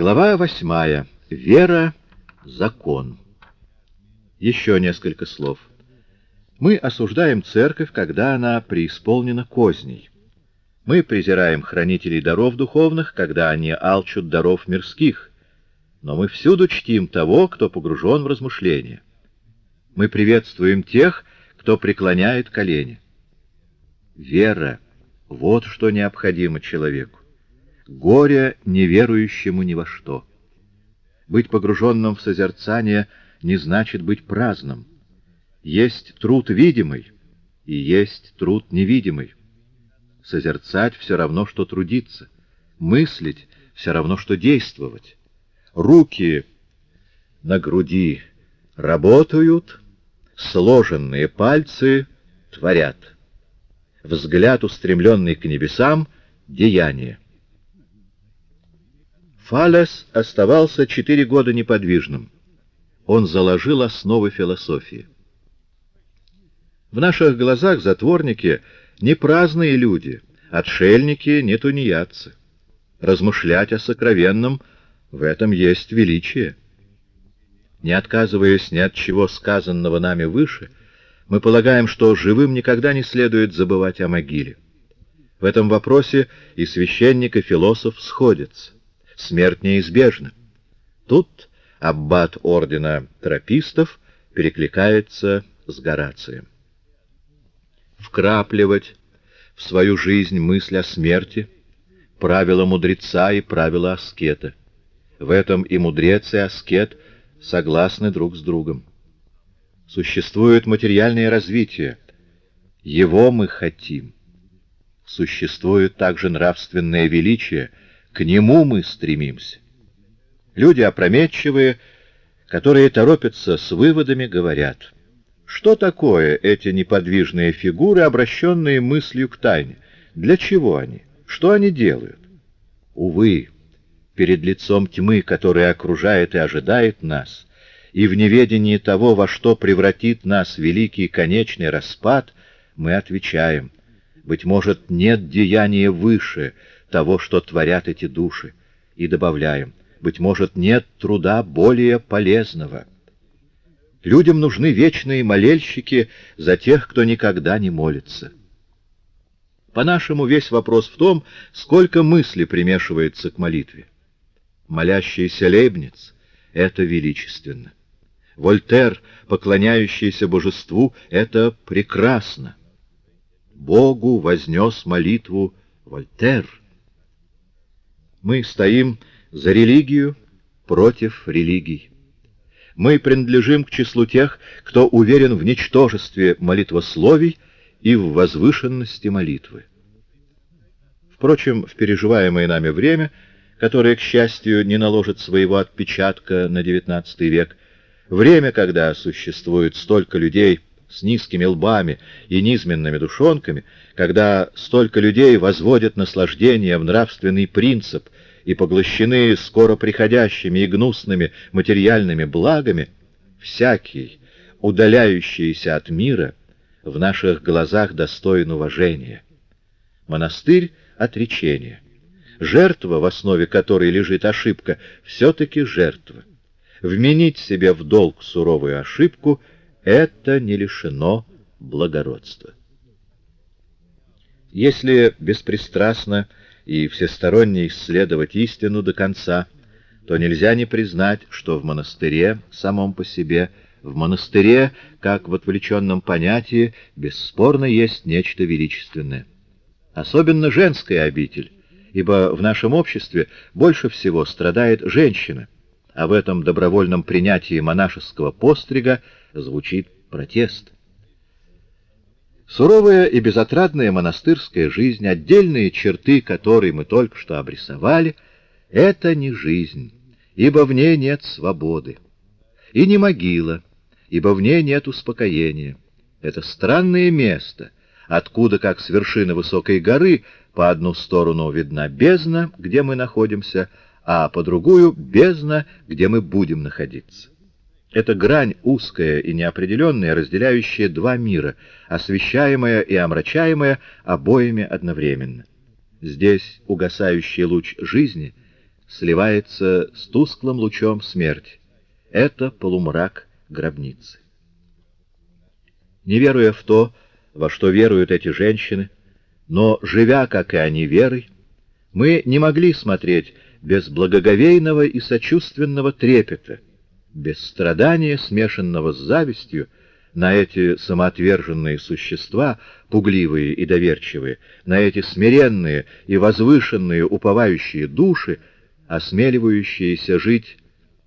Глава восьмая. Вера — закон. Еще несколько слов. Мы осуждаем церковь, когда она преисполнена козней. Мы презираем хранителей даров духовных, когда они алчут даров мирских. Но мы всюду чтим того, кто погружен в размышления. Мы приветствуем тех, кто преклоняет колени. Вера — вот что необходимо человеку горе неверующему ни во что. Быть погруженным в созерцание не значит быть праздным. Есть труд видимый и есть труд невидимый. Созерцать все равно, что трудиться. Мыслить все равно, что действовать. Руки на груди работают, сложенные пальцы творят. Взгляд, устремленный к небесам, — деяние. Фалес оставался четыре года неподвижным. Он заложил основы философии. В наших глазах затворники не праздные люди, отшельники не тунеядцы. Размышлять о сокровенном — в этом есть величие. Не отказываясь ни от чего сказанного нами выше, мы полагаем, что живым никогда не следует забывать о могиле. В этом вопросе и священник, и философ сходятся смерть неизбежна. Тут аббат ордена тропистов перекликается с Горацием. Вкрапливать в свою жизнь мысль о смерти — правило мудреца и правило аскета. В этом и мудрец, и аскет согласны друг с другом. Существует материальное развитие. Его мы хотим. Существует также нравственное величие — к нему мы стремимся. Люди опрометчивые, которые торопятся с выводами, говорят, что такое эти неподвижные фигуры, обращенные мыслью к тайне? Для чего они? Что они делают? Увы, перед лицом тьмы, которая окружает и ожидает нас, и в неведении того, во что превратит нас великий конечный распад, мы отвечаем, быть может, нет деяния выше — того, что творят эти души, и добавляем, быть может, нет труда более полезного. Людям нужны вечные молельщики за тех, кто никогда не молится. По-нашему, весь вопрос в том, сколько мысли примешивается к молитве. Молящийся Лейбниц — это величественно. Вольтер, поклоняющийся божеству, — это прекрасно. Богу вознес молитву Вольтер — мы стоим за религию против религий. Мы принадлежим к числу тех, кто уверен в ничтожестве молитвословий и в возвышенности молитвы. Впрочем, в переживаемое нами время, которое, к счастью, не наложит своего отпечатка на XIX век, время, когда существует столько людей с низкими лбами и низменными душонками, когда столько людей возводят наслаждение в нравственный принцип и поглощены скоро приходящими и гнусными материальными благами, всякий, удаляющийся от мира, в наших глазах достоин уважения. Монастырь — отречение. Жертва, в основе которой лежит ошибка, все-таки жертва. Вменить себе в долг суровую ошибку — это не лишено благородства. Если беспристрастно и всесторонне исследовать истину до конца, то нельзя не признать, что в монастыре самом по себе, в монастыре, как в отвлеченном понятии, бесспорно есть нечто величественное. Особенно женская обитель, ибо в нашем обществе больше всего страдает женщина, а в этом добровольном принятии монашеского пострига – звучит протест. Суровая и безотрадная монастырская жизнь, отдельные черты которой мы только что обрисовали, это не жизнь, ибо в ней нет свободы, и не могила, ибо в ней нет успокоения. Это странное место, откуда, как с вершины высокой горы, по одну сторону видна бездна, где мы находимся, а по другую — бездна, где мы будем находиться. Это грань узкая и неопределенная, разделяющая два мира, освещаемая и омрачаемая обоими одновременно. Здесь угасающий луч жизни сливается с тусклым лучом смерти. Это полумрак гробницы. Не веруя в то, во что веруют эти женщины, но живя, как и они, верой, мы не могли смотреть без благоговейного и сочувственного трепета, без страдания, смешанного с завистью, на эти самоотверженные существа, пугливые и доверчивые, на эти смиренные и возвышенные уповающие души, осмеливающиеся жить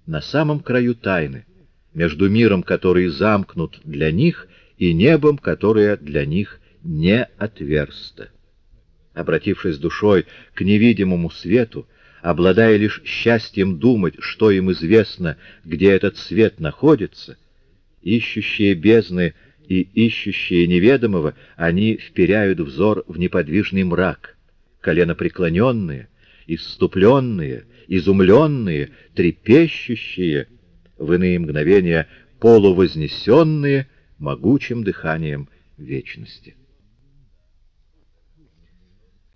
на самом краю тайны, между миром, который замкнут для них, и небом, которое для них не отверсто. Обратившись душой к невидимому свету, обладая лишь счастьем думать, что им известно, где этот свет находится, ищущие бездны и ищущие неведомого, они вперяют взор в неподвижный мрак, коленопреклоненные, исступленные, изумленные, трепещущие, в иные мгновения полувознесенные могучим дыханием вечности.